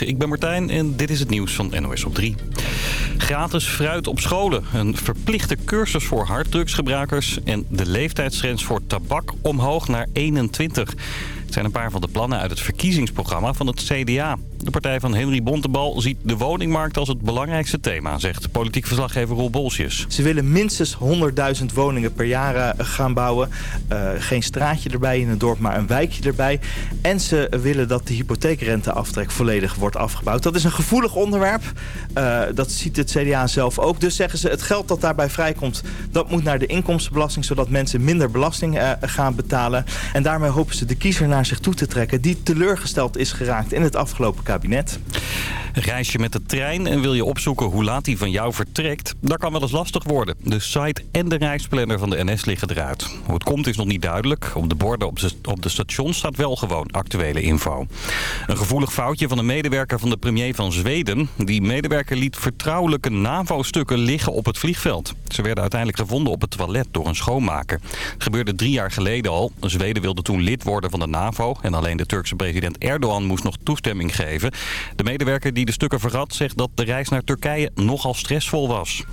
Ik ben Martijn en dit is het nieuws van NOS op 3. Gratis fruit op scholen, een verplichte cursus voor harddrugsgebruikers... en de leeftijdsgrens voor tabak omhoog naar 21. Het zijn een paar van de plannen uit het verkiezingsprogramma van het CDA. De partij van Henry Bontebal ziet de woningmarkt als het belangrijkste thema, zegt politiek verslaggever Roel Bolsjes. Ze willen minstens 100.000 woningen per jaar eh, gaan bouwen. Uh, geen straatje erbij in het dorp, maar een wijkje erbij. En ze willen dat de hypotheekrenteaftrek volledig wordt afgebouwd. Dat is een gevoelig onderwerp. Uh, dat ziet het CDA zelf ook. Dus zeggen ze, het geld dat daarbij vrijkomt, dat moet naar de inkomstenbelasting, zodat mensen minder belasting gaan betalen. En daarmee hopen ze de kiezer naar zich toe te trekken die teleurgesteld is geraakt in het afgelopen kabinet. Reis je met de trein en wil je opzoeken hoe laat die van jou vertrekt? Dat kan wel eens lastig worden. De site en de reisplanner van de NS liggen eruit. Hoe het komt is nog niet duidelijk. Op de borden op de, stations staat wel gewoon actuele info. Een gevoelig foutje van een medewerker van de premier van Zweden. Die medewerker liet vertrouwelijke NAVO-stukken liggen op het vliegveld. Ze werden uiteindelijk gevonden op het toilet door een schoonmaker. Gebeurde drie jaar geleden al. Zweden wilde toen lid worden van de NAVO. En alleen de Turkse president Erdogan moest nog toestemming geven. De medewerker die de stukken vergat zegt dat de reis naar Turkije nogal stressvol was.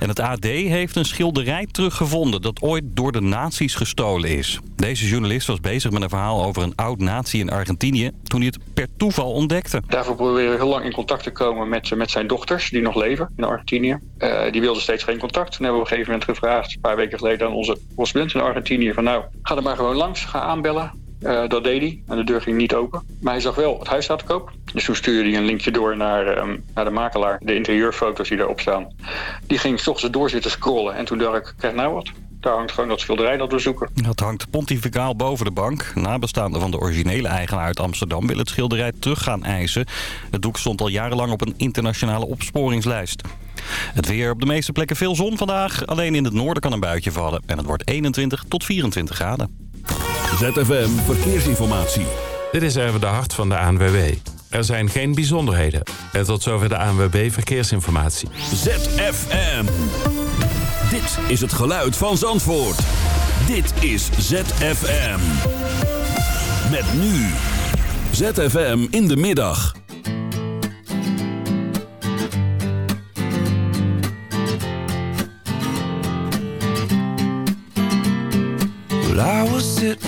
En het AD heeft een schilderij teruggevonden dat ooit door de nazi's gestolen is. Deze journalist was bezig met een verhaal over een oud nazi in Argentinië toen hij het per toeval ontdekte. Daarvoor proberen we heel lang in contact te komen met, met zijn dochters die nog leven in Argentinië. Uh, die wilden steeds geen contact. Toen hebben we op een gegeven moment gevraagd, een paar weken geleden aan onze correspondent in Argentinië van nou, ga er maar gewoon langs, ga aanbellen. Uh, dat deed hij en de deur ging niet open. Maar hij zag wel het huis staat te koop. Dus toen stuurde hij een linkje door naar, um, naar de makelaar. De interieurfoto's die daarop staan. Die ging s ochtends door zitten scrollen. En toen dacht ik, krijg nou wat. Daar hangt gewoon dat schilderij dat we zoeken. Dat hangt pontificaal boven de bank. Nabestaanden van de originele eigenaar uit Amsterdam willen het schilderij terug gaan eisen. Het doek stond al jarenlang op een internationale opsporingslijst. Het weer op de meeste plekken veel zon vandaag. Alleen in het noorden kan een buitje vallen. En het wordt 21 tot 24 graden. ZFM Verkeersinformatie. Dit is even de hart van de ANWB. Er zijn geen bijzonderheden. En tot zover de ANWB Verkeersinformatie. ZFM. Dit is het geluid van Zandvoort. Dit is ZFM. Met nu. ZFM in de middag. Well, I was sitting,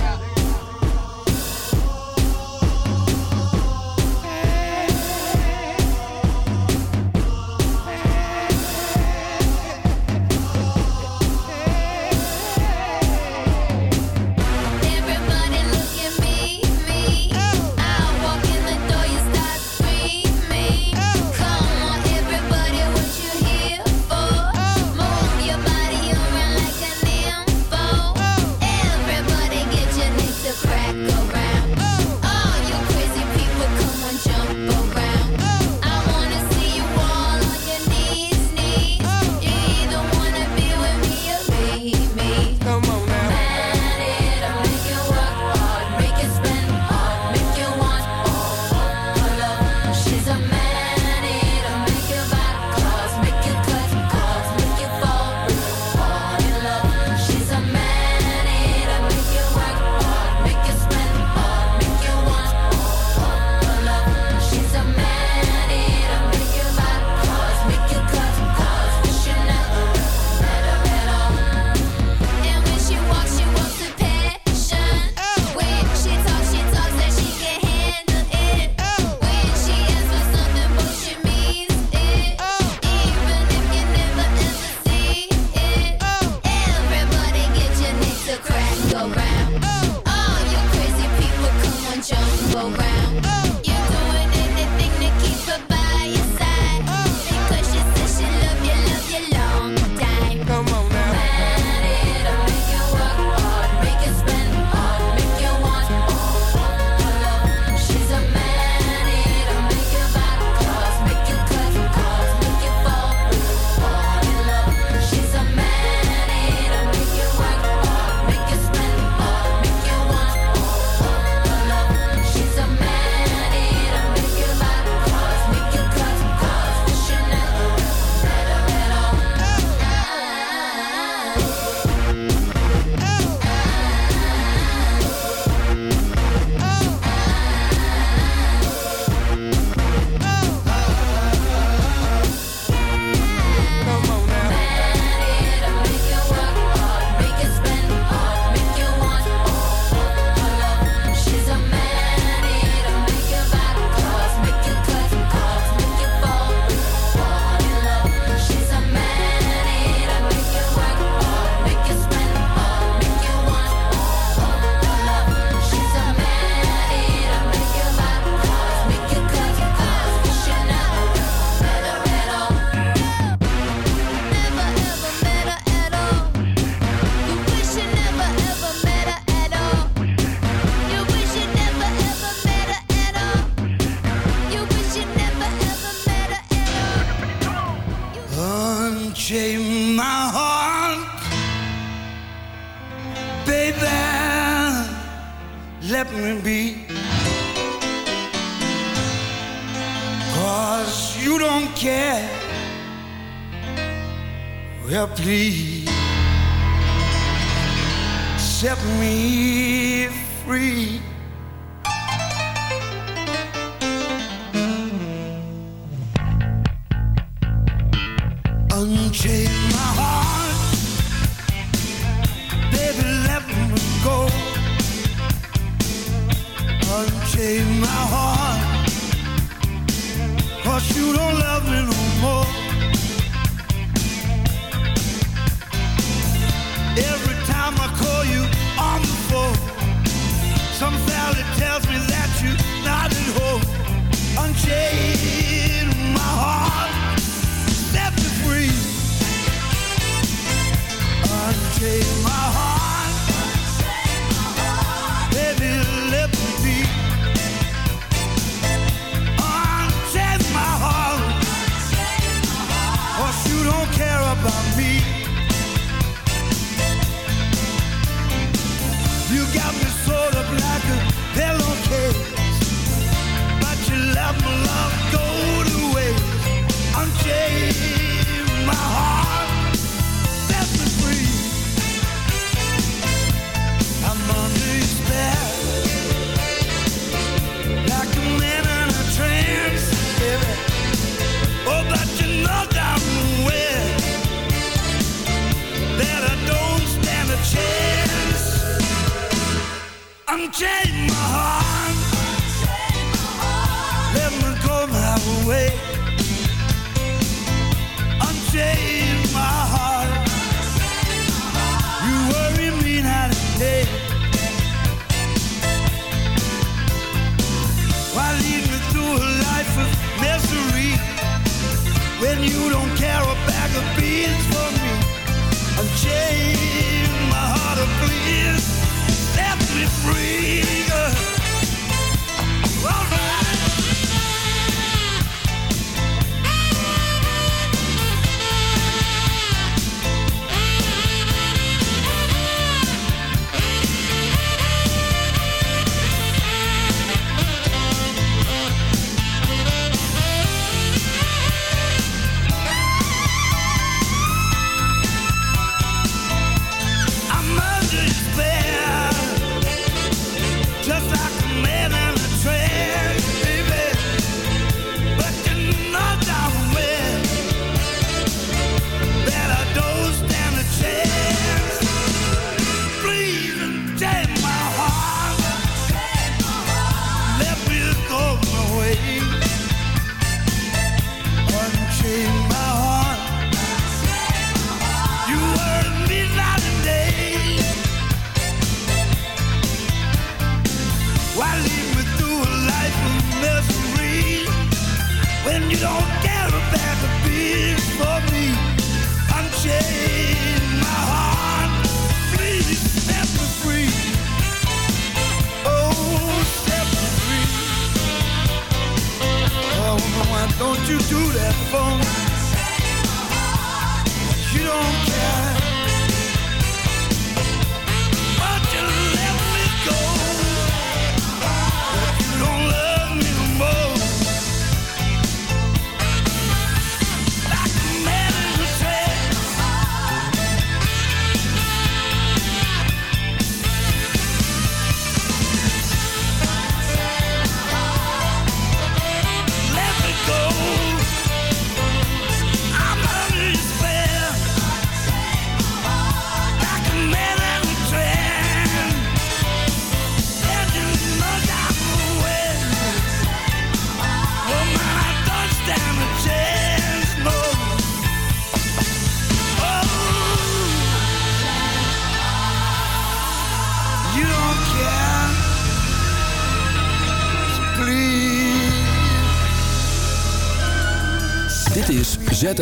Please.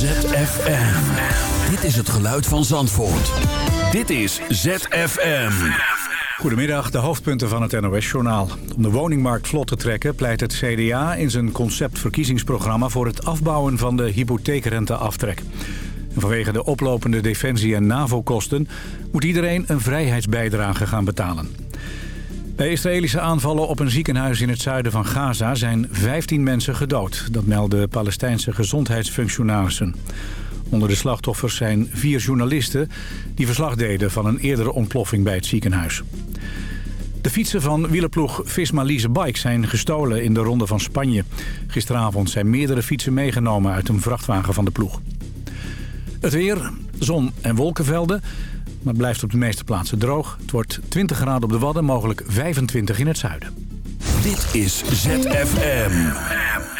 ZFM. Dit is het geluid van Zandvoort. Dit is ZFM. Goedemiddag, de hoofdpunten van het NOS-journaal. Om de woningmarkt vlot te trekken pleit het CDA in zijn conceptverkiezingsprogramma... voor het afbouwen van de hypotheekrenteaftrek. En vanwege de oplopende defensie- en NAVO-kosten... moet iedereen een vrijheidsbijdrage gaan betalen. Bij Israëlische aanvallen op een ziekenhuis in het zuiden van Gaza... zijn 15 mensen gedood. Dat melden Palestijnse gezondheidsfunctionarissen. Onder de slachtoffers zijn vier journalisten... die verslag deden van een eerdere ontploffing bij het ziekenhuis. De fietsen van wielerploeg Visma Lease Bike zijn gestolen in de Ronde van Spanje. Gisteravond zijn meerdere fietsen meegenomen uit een vrachtwagen van de ploeg. Het weer, zon en wolkenvelden, maar blijft op de meeste plaatsen droog. Het wordt 20 graden op de Wadden, mogelijk 25 in het zuiden. Dit is ZFM.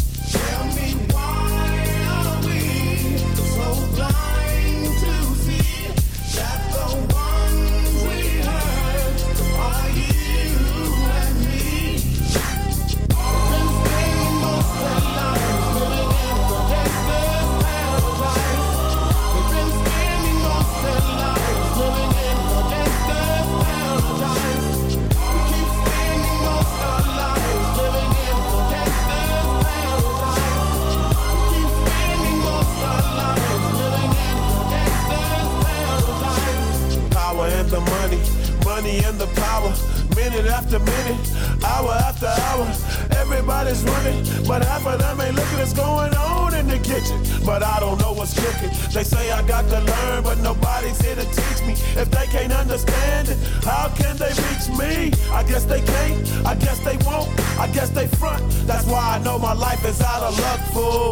Me? I guess they can't, I guess they won't, I guess they front. That's why I know my life is out of luck, fool.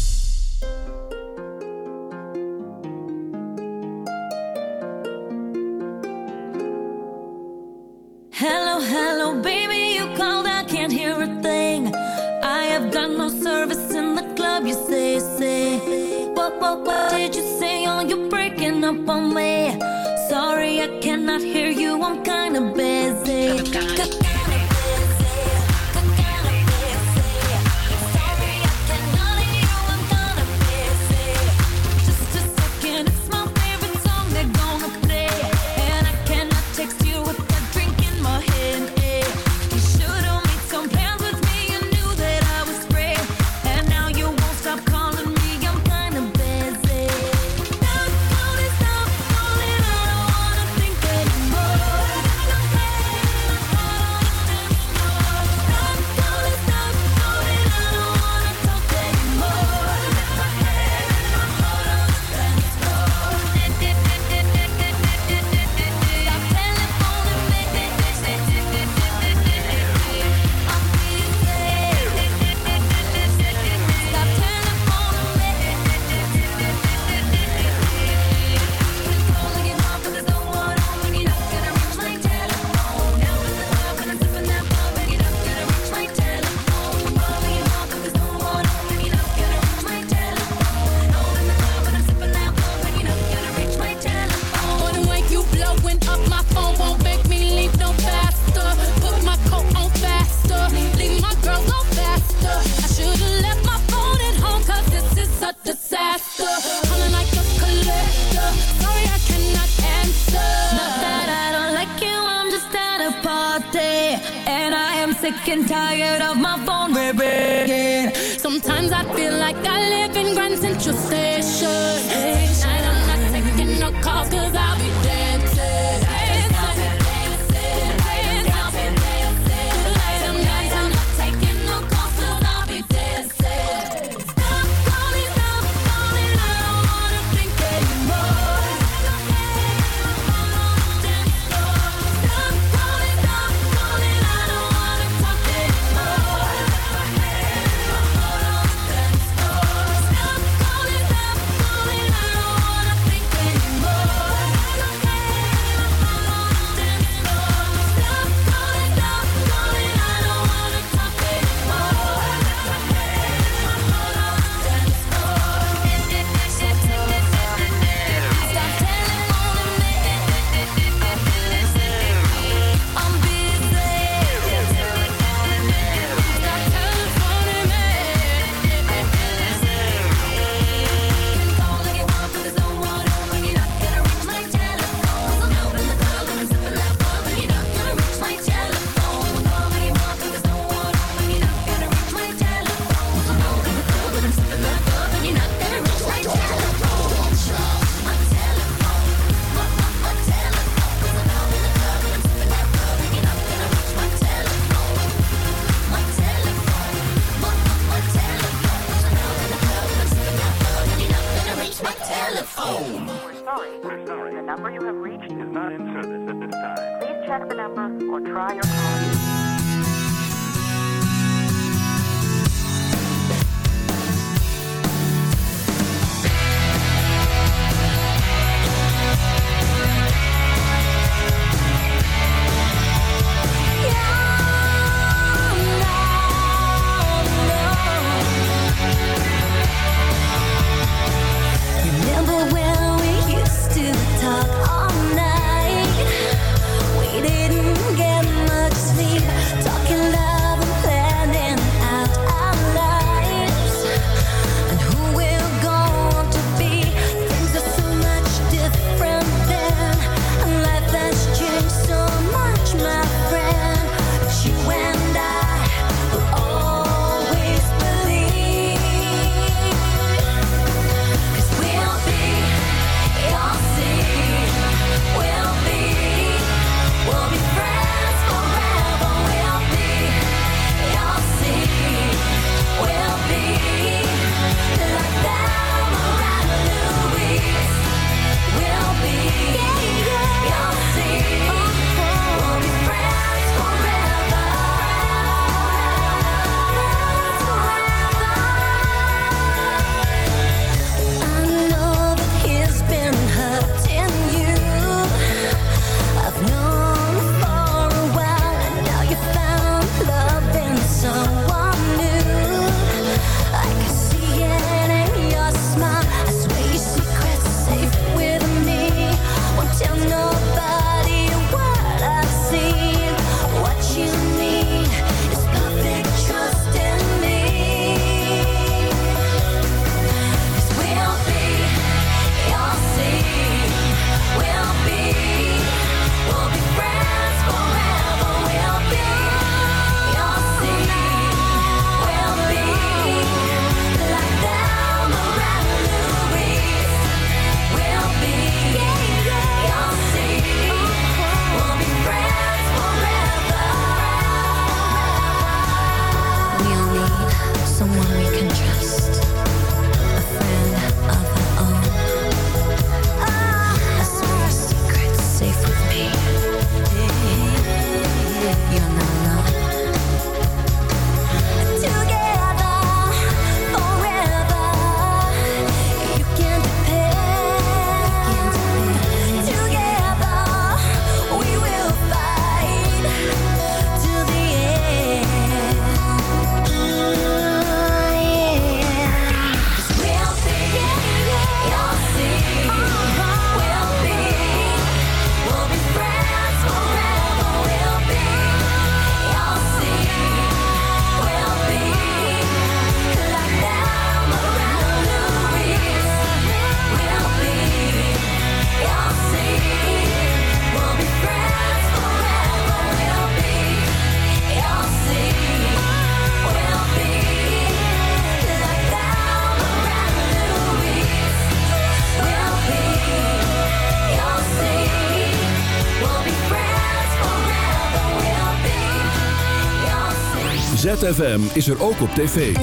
ZFM is er ook op tv.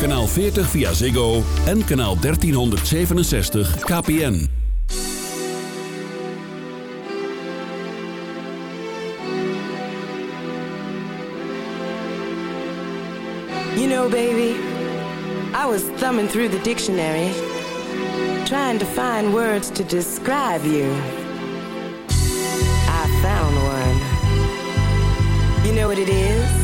Kanaal 40 via Ziggo en kanaal 1367 KPN. You know, baby, I was thumbing through the dictionary, trying to find words to describe you. I found one. You know what it is?